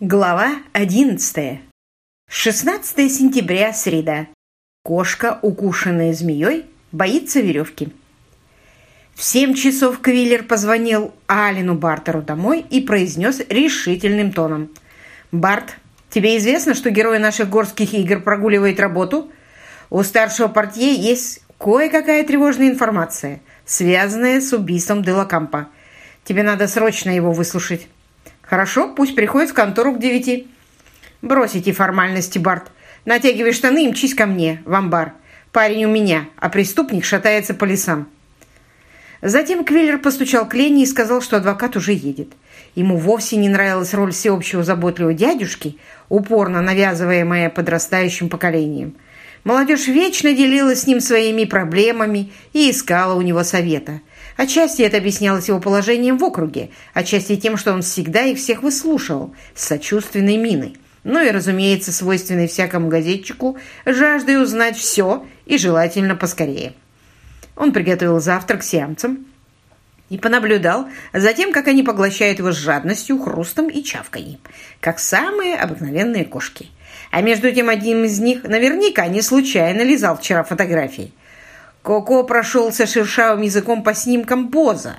Глава 11. 16 сентября, среда. Кошка, укушенная змеей, боится веревки. В семь часов Квиллер позвонил Алину Бартеру домой и произнес решительным тоном. «Барт, тебе известно, что герой наших горских игр прогуливает работу? У старшего портье есть кое-какая тревожная информация, связанная с убийством Делакампа. Тебе надо срочно его выслушать». «Хорошо, пусть приходит в контору к девяти». «Бросите формальности, Барт. Натягивай штаны и мчись ко мне, в амбар. Парень у меня, а преступник шатается по лесам». Затем Квиллер постучал к Лене и сказал, что адвокат уже едет. Ему вовсе не нравилась роль всеобщего заботливого дядюшки, упорно навязываемая подрастающим поколением. Молодежь вечно делилась с ним своими проблемами и искала у него совета. Отчасти это объяснялось его положением в округе, отчасти тем, что он всегда их всех выслушивал с сочувственной миной. Ну и, разумеется, свойственной всякому газетчику, жаждой узнать все и желательно поскорее. Он приготовил завтрак сиамцам и понаблюдал за тем, как они поглощают его с жадностью, хрустом и чавканьем, как самые обыкновенные кошки. А между тем один из них наверняка не случайно лизал вчера фотографии. Коко прошелся шершавым языком по снимкам Боза,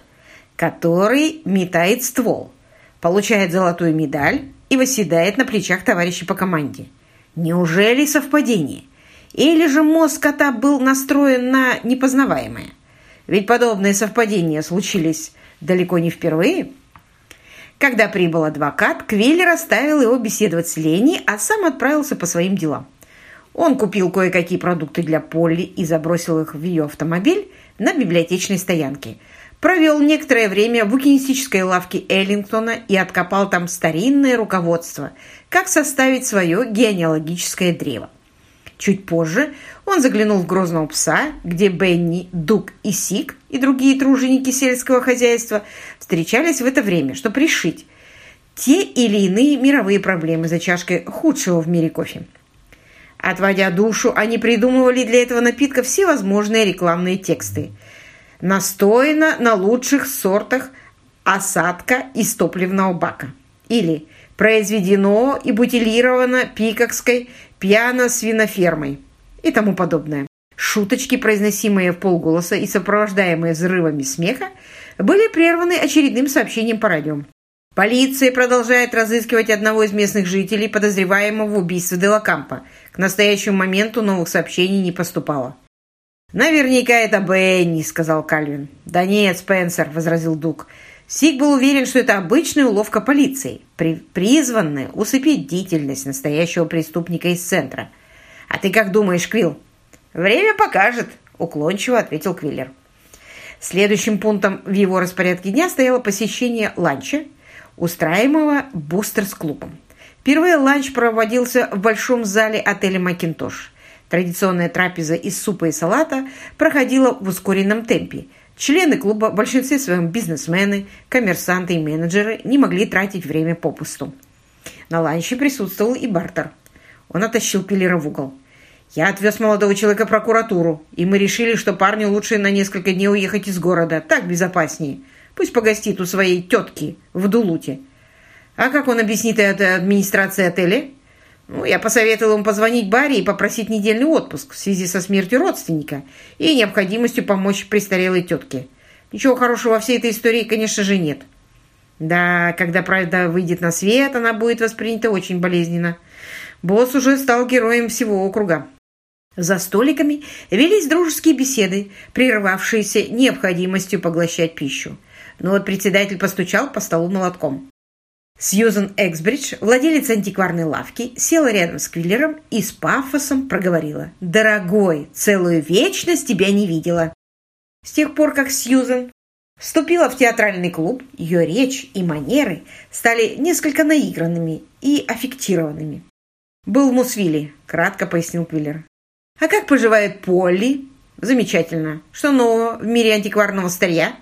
который метает ствол, получает золотую медаль и восседает на плечах товарищей по команде. Неужели совпадение? Или же мозг кота был настроен на непознаваемое? Ведь подобные совпадения случились далеко не впервые. Когда прибыл адвокат, Квиллер оставил его беседовать с Лени, а сам отправился по своим делам. Он купил кое-какие продукты для Полли и забросил их в ее автомобиль на библиотечной стоянке. Провел некоторое время в букинистической лавке Эллингтона и откопал там старинное руководство, как составить свое генеалогическое древо. Чуть позже он заглянул в грозного пса, где Бенни, Дуг и Сик и другие труженики сельского хозяйства встречались в это время, чтобы решить те или иные мировые проблемы за чашкой худшего в мире кофе. Отводя душу, они придумывали для этого напитка всевозможные рекламные тексты. Настояно на лучших сортах осадка из топливного бака. Или произведено и бутилировано пикокской пьяно-свинофермой и тому подобное. Шуточки, произносимые в полголоса и сопровождаемые взрывами смеха, были прерваны очередным сообщением по радио. Полиция продолжает разыскивать одного из местных жителей, подозреваемого в убийстве Делакампа. К настоящему моменту новых сообщений не поступало. «Наверняка это Бенни», — сказал Кальвин. «Да нет, Спенсер», — возразил Дуг. Сик был уверен, что это обычная уловка полиции, при призванная усыпить бдительность настоящего преступника из центра. «А ты как думаешь, Квилл?» «Время покажет», — уклончиво ответил Квиллер. Следующим пунктом в его распорядке дня стояло посещение ланча, устраиваемого Бустерс-клубом. Впервые ланч проводился в большом зале отеля «Макинтош». Традиционная трапеза из супа и салата проходила в ускоренном темпе. Члены клуба, в большинстве своем бизнесмены, коммерсанты и менеджеры, не могли тратить время попусту. На ланче присутствовал и Бартер. Он оттащил Пиллера в угол. «Я отвез молодого человека в прокуратуру, и мы решили, что парню лучше на несколько дней уехать из города. Так безопаснее. Пусть погостит у своей тетки в Дулуте. А как он объяснит это администрации отеля? Ну, я посоветовал ему позвонить Барри и попросить недельный отпуск в связи со смертью родственника и необходимостью помочь престарелой тетке. Ничего хорошего во всей этой истории, конечно же, нет. Да, когда правда выйдет на свет, она будет воспринята очень болезненно. Босс уже стал героем всего округа. За столиками велись дружеские беседы, прерывавшиеся необходимостью поглощать пищу. Но вот председатель постучал по столу молотком. Сьюзен Эксбридж, владелец антикварной лавки, села рядом с Квиллером и с пафосом проговорила. «Дорогой, целую вечность тебя не видела!» С тех пор, как Сьюзен вступила в театральный клуб, ее речь и манеры стали несколько наигранными и аффектированными. «Был в Мусвилле», — кратко пояснил Квиллер. «А как поживает Полли?» «Замечательно. Что нового в мире антикварного старья?»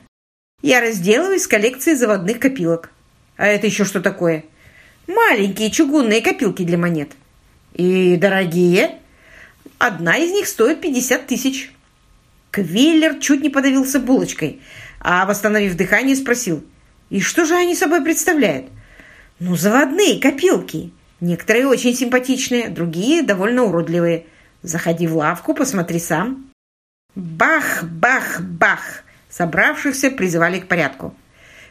Я разделываюсь с коллекцией заводных копилок. А это еще что такое? Маленькие чугунные копилки для монет. И дорогие? Одна из них стоит 50 тысяч. Квиллер чуть не подавился булочкой, а, восстановив дыхание, спросил, «И что же они собой представляют?» Ну, заводные копилки. Некоторые очень симпатичные, другие довольно уродливые. Заходи в лавку, посмотри сам. Бах, бах, бах! Собравшихся призывали к порядку.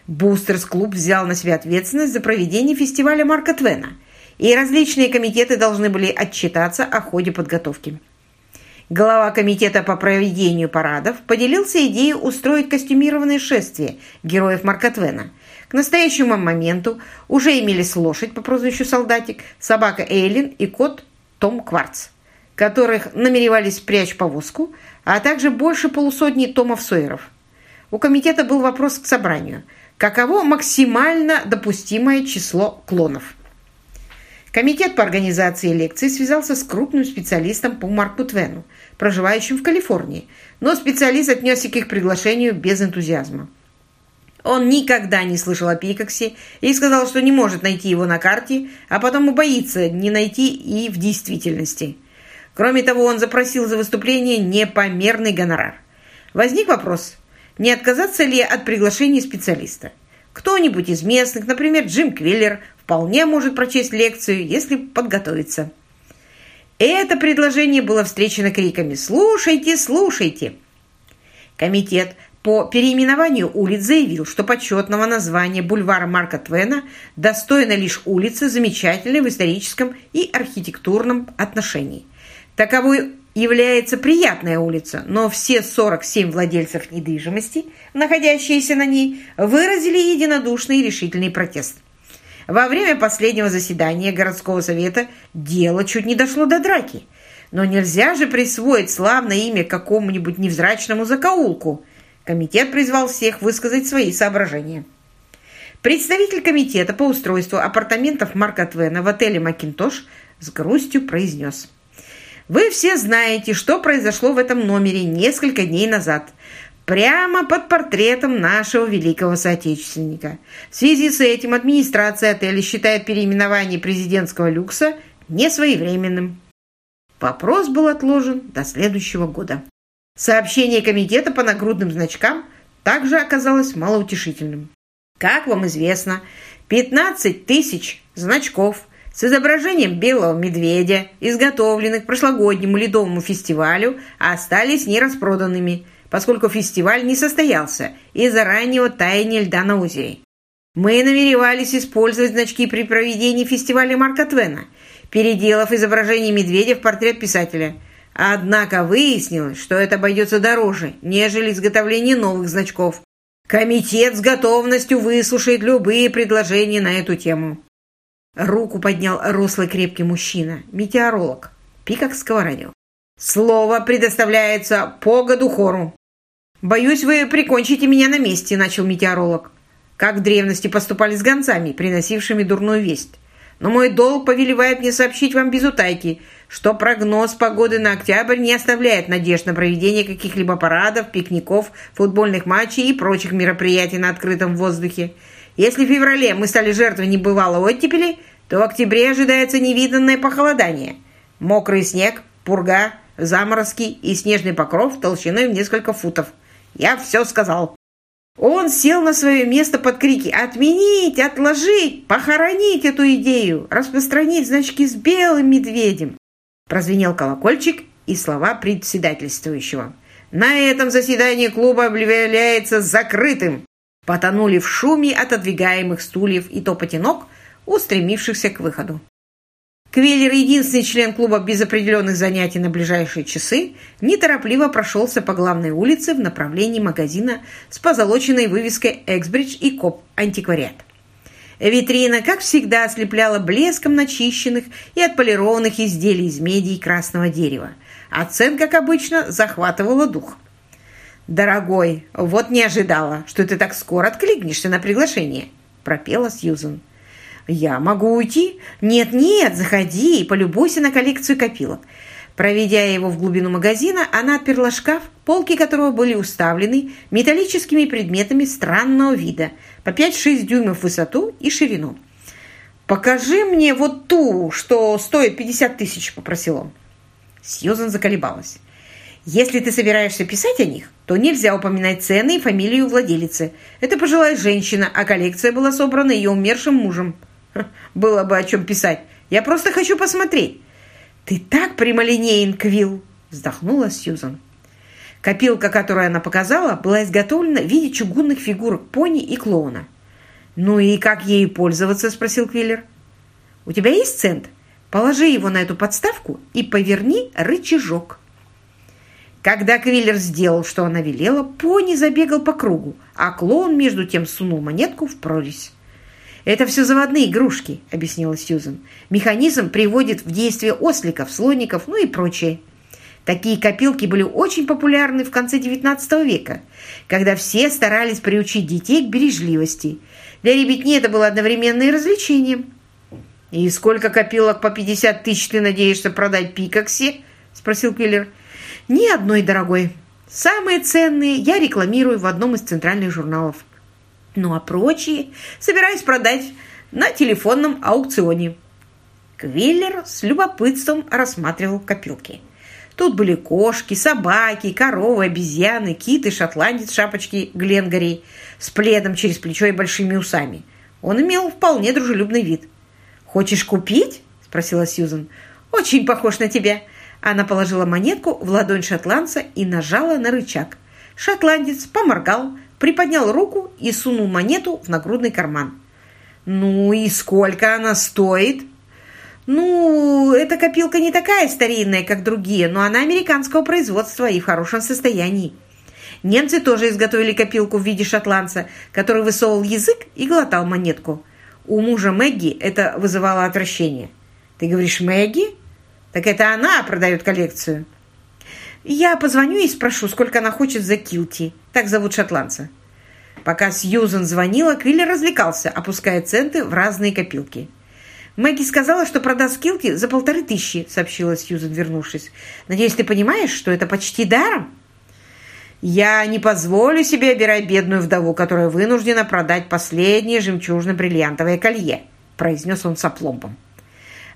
Бустерс-клуб взял на себя ответственность за проведение фестиваля Марка Твена, и различные комитеты должны были отчитаться о ходе подготовки. Глава комитета по проведению парадов поделился идеей устроить костюмированное шествие героев Марка Твена. К настоящему моменту уже имелись лошадь по прозвищу Солдатик, собака Эйлин и кот Том Кварц, которых намеревались спрячь повозку, а также больше полусотни Томов Сойеров. У комитета был вопрос к собранию – каково максимально допустимое число клонов. Комитет по организации лекций связался с крупным специалистом по Марку Твену, проживающим в Калифорнии, но специалист отнесся к их приглашению без энтузиазма. Он никогда не слышал о Пикаксе и сказал, что не может найти его на карте, а потом боится не найти и в действительности. Кроме того, он запросил за выступление непомерный гонорар. Возник вопрос, не отказаться ли от приглашения специалиста. Кто-нибудь из местных, например, Джим Квиллер, вполне может прочесть лекцию, если подготовиться. Это предложение было встречено криками «Слушайте, слушайте!». Комитет по переименованию улиц заявил, что почетного названия бульвара Марка Твена достойна лишь улица, замечательная в историческом и архитектурном отношении. Таковой является приятная улица, но все 47 владельцев недвижимости, находящиеся на ней, выразили единодушный и решительный протест. Во время последнего заседания городского совета дело чуть не дошло до драки. Но нельзя же присвоить славное имя какому-нибудь невзрачному закоулку. Комитет призвал всех высказать свои соображения. Представитель комитета по устройству апартаментов Марка Твена в отеле «Макинтош» с грустью произнес – вы все знаете, что произошло в этом номере несколько дней назад, прямо под портретом нашего великого соотечественника. В связи с этим администрация отеля считает переименование президентского люкса несвоевременным. Вопрос был отложен до следующего года. Сообщение комитета по нагрудным значкам также оказалось малоутешительным. Как вам известно, 15 тысяч значков – с изображением белого медведя, изготовленных прошлогоднему ледовому фестивалю, остались нераспроданными, поскольку фестиваль не состоялся из-за раннего таяния льда на озере. Мы намеревались использовать значки при проведении фестиваля Марка Твена, переделав изображение медведя в портрет писателя. Однако выяснилось, что это обойдется дороже, нежели изготовление новых значков. Комитет с готовностью выслушает любые предложения на эту тему. Руку поднял рослый крепкий мужчина, метеоролог, пикокского радио. «Слово предоставляется по году хору». «Боюсь, вы прикончите меня на месте», — начал метеоролог. «Как в древности поступали с гонцами, приносившими дурную весть. Но мой долг повелевает мне сообщить вам без утайки, что прогноз погоды на октябрь не оставляет надежд на проведение каких-либо парадов, пикников, футбольных матчей и прочих мероприятий на открытом воздухе. Если в феврале мы стали жертвой небывалого оттепели, то в октябре ожидается невиданное похолодание. Мокрый снег, пурга, заморозки и снежный покров толщиной в несколько футов. Я все сказал. Он сел на свое место под крики «Отменить! Отложить! Похоронить эту идею! Распространить значки с белым медведем!» Прозвенел колокольчик и слова председательствующего. «На этом заседание клуба объявляется закрытым!» Потонули в шуме отодвигаемых стульев и топоте устремившихся к выходу. Квеллер, единственный член клуба без определенных занятий на ближайшие часы, неторопливо прошелся по главной улице в направлении магазина с позолоченной вывеской «Эксбридж» и «Коп Антиквариат». Витрина, как всегда, ослепляла блеском начищенных и отполированных изделий из меди и красного дерева, а цен, как обычно, захватывала дух – «Дорогой, вот не ожидала, что ты так скоро откликнешься на приглашение», – пропела Сьюзен. «Я могу уйти?» «Нет-нет, заходи и полюбуйся на коллекцию копилок». Проведя его в глубину магазина, она отперла шкаф, полки которого были уставлены металлическими предметами странного вида, по 5-6 дюймов в высоту и ширину. «Покажи мне вот ту, что стоит 50 тысяч», – попросил он. Сьюзан заколебалась. Если ты собираешься писать о них, то нельзя упоминать цены и фамилию владелицы. Это пожилая женщина, а коллекция была собрана ее умершим мужем. Было бы о чем писать. Я просто хочу посмотреть. Ты так прямолинеен, Квилл, вздохнула Сьюзан. Копилка, которую она показала, была изготовлена в виде чугунных фигурок пони и клоуна. «Ну и как ею пользоваться?» – спросил Квиллер. «У тебя есть цент? Положи его на эту подставку и поверни рычажок». Когда Квиллер сделал, что она велела, пони забегал по кругу, а клоун между тем сунул монетку в прорезь. «Это все заводные игрушки», — объяснила Сьюзен. «Механизм приводит в действие осликов, слоников, ну и прочее». Такие копилки были очень популярны в конце XIX века, когда все старались приучить детей к бережливости. Для ребятни это было одновременно и развлечением. «И сколько копилок по 50 тысяч ты надеешься продать Пикаксе?» – спросил Киллер. Ни одной, дорогой. Самые ценные я рекламирую в одном из центральных журналов. Ну а прочие собираюсь продать на телефонном аукционе. Квиллер с любопытством рассматривал копилки. Тут были кошки, собаки, коровы, обезьяны, киты, шотландец шапочки Гленгарей с пледом через плечо и большими усами. Он имел вполне дружелюбный вид. «Хочешь купить?» – спросила Сьюзан. «Очень похож на тебя. Она положила монетку в ладонь шотландца и нажала на рычаг. Шотландец поморгал, приподнял руку и сунул монету в нагрудный карман. «Ну и сколько она стоит?» «Ну, эта копилка не такая старинная, как другие, но она американского производства и в хорошем состоянии. Немцы тоже изготовили копилку в виде шотландца, который высовывал язык и глотал монетку. У мужа Мэгги это вызывало отвращение. «Ты говоришь, Мэгги?» Так это она продает коллекцию. Я позвоню и спрошу, сколько она хочет за Килти. Так зовут шотландца. Пока Сьюзен звонила, Квиллер развлекался, опуская центы в разные копилки. «Мэгги сказала, что продаст Килти за полторы тысячи», — сообщила Сьюзен, вернувшись. «Надеюсь, ты понимаешь, что это почти даром?» «Я не позволю себе обирать бедную вдову, которая вынуждена продать последнее жемчужно-бриллиантовое колье», — произнес он с опломбом.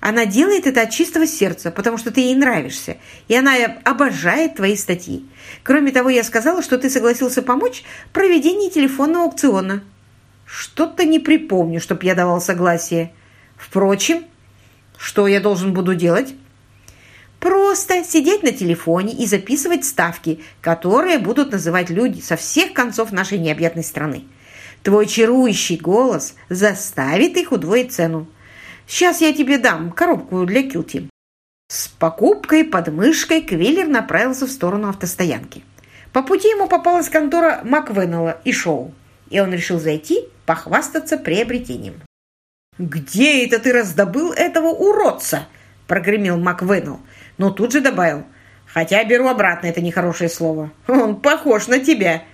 Она делает это от чистого сердца, потому что ты ей нравишься, и она обожает твои статьи. Кроме того, я сказала, что ты согласился помочь в проведении телефонного аукциона. Что-то не припомню, чтоб я давал согласие. Впрочем, что я должен буду делать? Просто сидеть на телефоне и записывать ставки, которые будут называть люди со всех концов нашей необъятной страны. Твой чарующий голос заставит их удвоить цену. Сейчас я тебе дам коробку для Килти». С покупкой под мышкой Квиллер направился в сторону автостоянки. По пути ему попалась контора Маквеннелла и Шоу, и он решил зайти похвастаться приобретением. «Где это ты раздобыл этого уродца?» – прогремел Маквеннелл, но тут же добавил. «Хотя беру обратно это нехорошее слово. Он похож на тебя».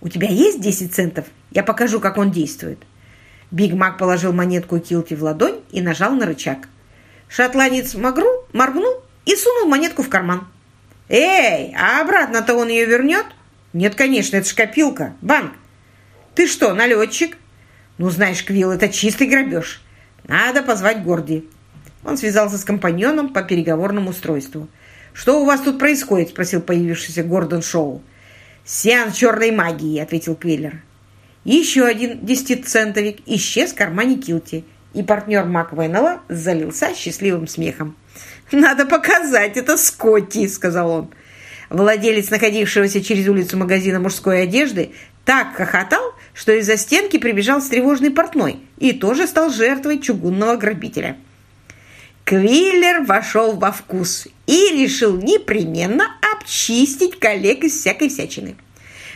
«У тебя есть 10 центов? Я покажу, как он действует». Биг Мак положил монетку Килти в ладонь и нажал на рычаг. Шотландец Магру моргнул и сунул монетку в карман. «Эй, а обратно-то он ее вернет?» «Нет, конечно, это ж копилка, банк». «Ты что, налетчик?» «Ну, знаешь, Квилл, это чистый грабеж. Надо позвать Горди». Он связался с компаньоном по переговорному устройству. «Что у вас тут происходит?» – спросил появившийся Гордон Шоу. «Сеанс черной магии», – ответил Квиллер. Еще один десятицентовик исчез в кармане Килти, и партнер Маквеннелла залился счастливым смехом. «Надо показать это Скотти», — сказал он. Владелец находившегося через улицу магазина мужской одежды так хохотал, что из-за стенки прибежал встревоженный портной и тоже стал жертвой чугунного грабителя. Квиллер вошел во вкус и решил непременно обчистить коллег из всякой всячины.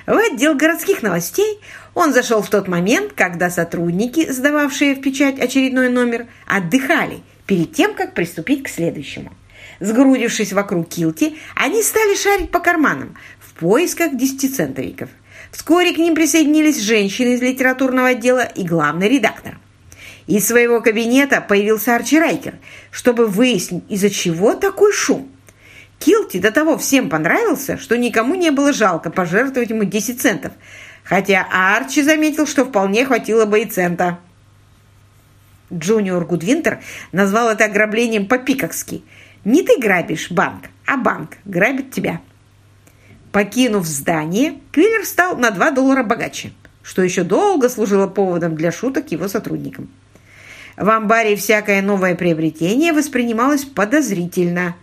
В отдел городских новостей он зашел в тот момент, когда сотрудники, сдававшие в печать очередной номер, отдыхали перед тем, как приступить к следующему. Сгрудившись вокруг Килти, они стали шарить по карманам в поисках десятицентовиков. Вскоре к ним присоединились женщины из литературного отдела и главный редактор. Из своего кабинета появился Арчи Райкер, чтобы выяснить, из-за чего такой шум. Килти до того всем понравился, что никому не было жалко пожертвовать ему 10 центов, хотя Арчи заметил, что вполне хватило бы и цента. Джуниор Гудвинтер назвал это ограблением по-пикокски. «Не ты грабишь банк, а банк грабит тебя». Покинув здание, Квиллер стал на 2 доллара богаче, что еще долго служило поводом для шуток его сотрудникам. В амбаре всякое новое приобретение воспринималось подозрительно,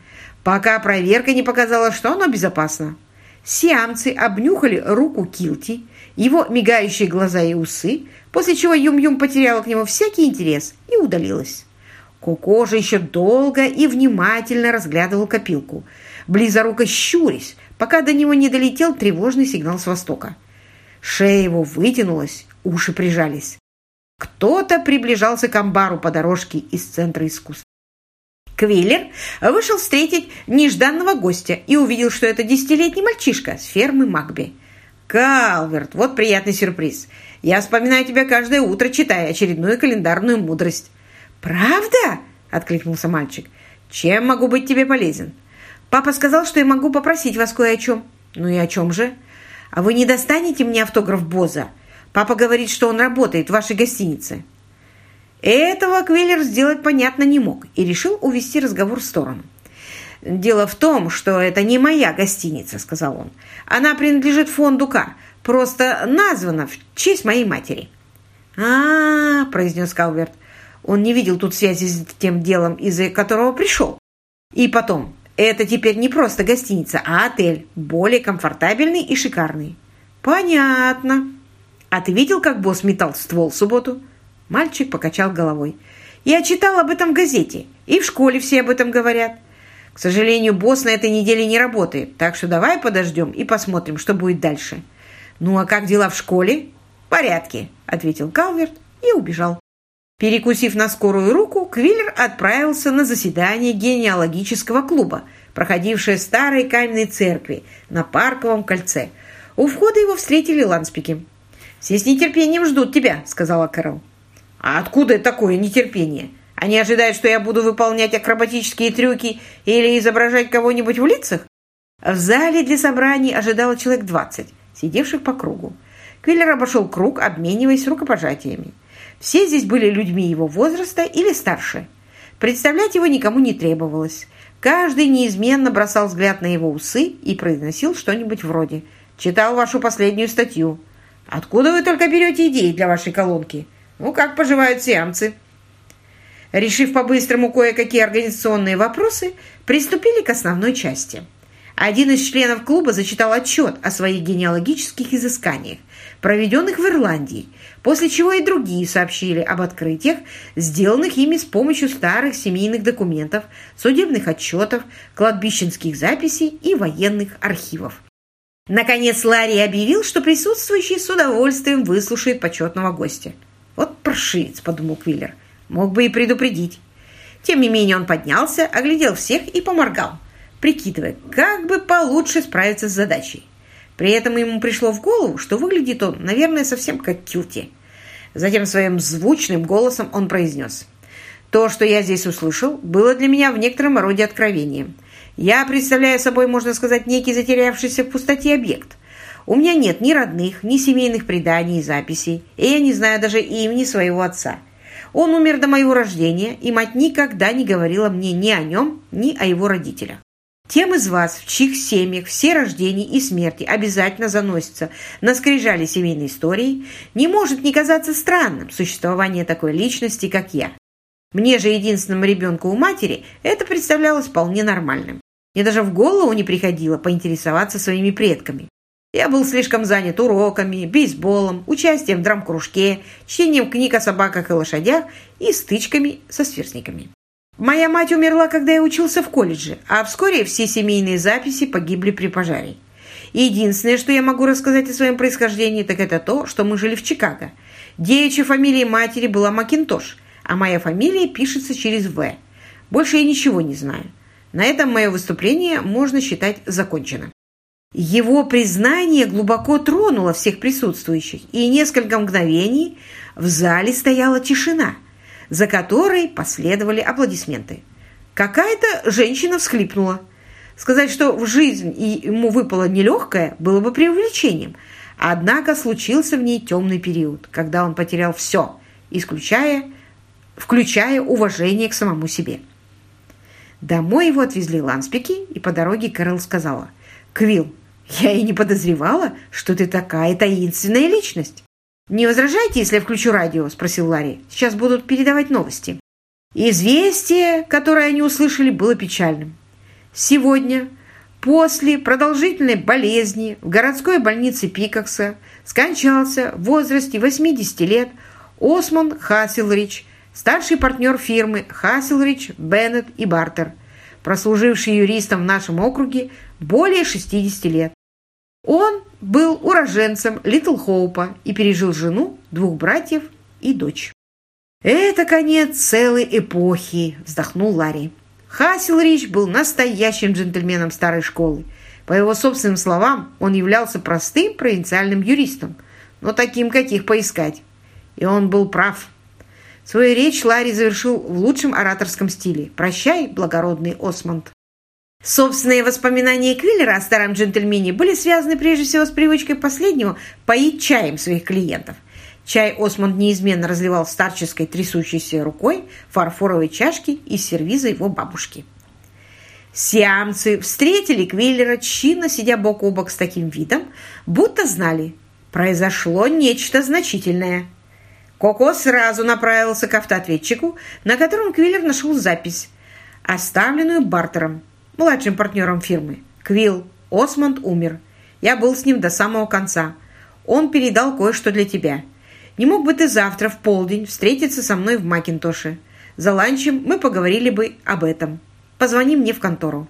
пока проверка не показала, что оно безопасно. Сиамцы обнюхали руку Килти, его мигающие глаза и усы, после чего Юм-Юм потеряла к нему всякий интерес и удалилась. Коко же еще долго и внимательно разглядывал копилку, близоруко щурясь, пока до него не долетел тревожный сигнал с востока. Шея его вытянулась, уши прижались. Кто-то приближался к амбару по дорожке из Центра искусств. Квиллер вышел встретить нежданного гостя и увидел, что это десятилетний мальчишка с фермы Макби. «Калверт, вот приятный сюрприз. Я вспоминаю тебя каждое утро, читая очередную календарную мудрость». «Правда?» – откликнулся мальчик. «Чем могу быть тебе полезен?» «Папа сказал, что я могу попросить вас кое о чем». «Ну и о чем же?» «А вы не достанете мне автограф Боза? Папа говорит, что он работает в вашей гостинице». Этого Квиллер сделать понятно не мог и решил увести разговор в сторону. «Дело в том, что это не моя гостиница», — сказал он. «Она принадлежит фонду К, просто названа в честь моей матери». «А-а-а», — произнес Калверт. Он не видел тут связи с тем делом, из-за которого пришел. И потом, это теперь не просто гостиница, а отель, более комфортабельный и шикарный. «Понятно. А ты видел, как босс метал ствол в субботу?» Мальчик покачал головой. «Я читал об этом в газете, и в школе все об этом говорят. К сожалению, босс на этой неделе не работает, так что давай подождем и посмотрим, что будет дальше». «Ну а как дела в школе?» «В порядке», — ответил Калверт и убежал. Перекусив на скорую руку, Квиллер отправился на заседание генеалогического клуба, проходившее в старой каменной церкви на Парковом кольце. У входа его встретили ланспики. «Все с нетерпением ждут тебя», — сказала Кэрол. А откуда такое нетерпение? Они ожидают, что я буду выполнять акробатические трюки или изображать кого-нибудь в лицах? В зале для собраний ожидало человек двадцать, сидевших по кругу. Квиллер обошел круг, обмениваясь рукопожатиями. Все здесь были людьми его возраста или старше. Представлять его никому не требовалось. Каждый неизменно бросал взгляд на его усы и произносил что-нибудь вроде «Читал вашу последнюю статью». «Откуда вы только берете идеи для вашей колонки?» Ну, как поживают сиамцы? Решив по-быстрому кое-какие организационные вопросы, приступили к основной части. Один из членов клуба зачитал отчет о своих генеалогических изысканиях, проведенных в Ирландии, после чего и другие сообщили об открытиях, сделанных ими с помощью старых семейных документов, судебных отчетов, кладбищенских записей и военных архивов. Наконец Ларри объявил, что присутствующие с удовольствием выслушают почетного гостя. «Вот паршивец», — подумал Квиллер. «Мог бы и предупредить». Тем не менее он поднялся, оглядел всех и поморгал, прикидывая, как бы получше справиться с задачей. При этом ему пришло в голову, что выглядит он, наверное, совсем как Килти. Затем своим звучным голосом он произнес. «То, что я здесь услышал, было для меня в некотором роде откровением. Я представляю собой, можно сказать, некий затерявшийся в пустоте объект. У меня нет ни родных, ни семейных преданий и записей, и я не знаю даже имени своего отца. Он умер до моего рождения, и мать никогда не говорила мне ни о нем, ни о его родителях. Тем из вас, в чьих семьях все рождения и смерти обязательно заносятся на скрижали семейной истории, не может не казаться странным существование такой личности, как я. Мне же, единственному ребенку у матери, это представлялось вполне нормальным. Мне даже в голову не приходило поинтересоваться своими предками. Я был слишком занят уроками, бейсболом, участием в драм-кружке, чтением книг о собаках и лошадях и стычками со сверстниками. Моя мать умерла, когда я учился в колледже, а вскоре все семейные записи погибли при пожаре. Единственное, что я могу рассказать о своем происхождении, так это то, что мы жили в Чикаго. Девичья фамилия матери была Макинтош, а моя фамилия пишется через «В». Больше я ничего не знаю. На этом мое выступление можно считать законченным. Его признание глубоко тронуло всех присутствующих, и несколько мгновений в зале стояла тишина, за которой последовали аплодисменты. Какая-то женщина всхлипнула. Сказать, что в жизнь ему выпало нелегкое, было бы преувеличением. Однако случился в ней темный период, когда он потерял все, исключая, включая уважение к самому себе. Домой его отвезли ланспики, и по дороге Кэрол сказала, «Квилл, я и не подозревала, что ты такая таинственная личность. «Не возражайте, если я включу радио?» – спросил Ларри. «Сейчас будут передавать новости». Известие, которое они услышали, было печальным. Сегодня, после продолжительной болезни в городской больнице Пикакса, скончался в возрасте 80 лет Осман Хасселрич, старший партнер фирмы Хасселрич, Беннет и Бартер, прослуживший юристом в нашем округе более 60 лет. Он был уроженцем Литл Хоупа и пережил жену, двух братьев и дочь. «Это конец целой эпохи», – вздохнул Ларри. Хасселрич был настоящим джентльменом старой школы. По его собственным словам, он являлся простым провинциальным юристом, но таким, каких поискать. И он был прав. Свою речь Ларри завершил в лучшем ораторском стиле. «Прощай, благородный Осмонд». Собственные воспоминания Квиллера о старом джентльмене были связаны прежде всего с привычкой последнего поить чаем своих клиентов. Чай Осмонд неизменно разливал старческой трясущейся рукой фарфоровой чашки из сервиза его бабушки. Сиамцы встретили Квиллера, чинно сидя бок о бок с таким видом, будто знали, произошло нечто значительное. Коко сразу направился к автоответчику, на котором Квиллер нашел запись, оставленную Бартером младшим партнером фирмы. Квилл, Осмонд умер. Я был с ним до самого конца. Он передал кое-что для тебя. Не мог бы ты завтра в полдень встретиться со мной в Макинтоше? За ланчем мы поговорили бы об этом. Позвони мне в контору».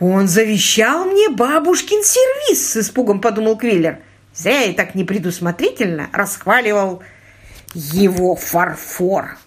«Он завещал мне бабушкин сервис!» с испугом подумал Квиллер. «Зря я так непредусмотрительно расхваливал его фарфор».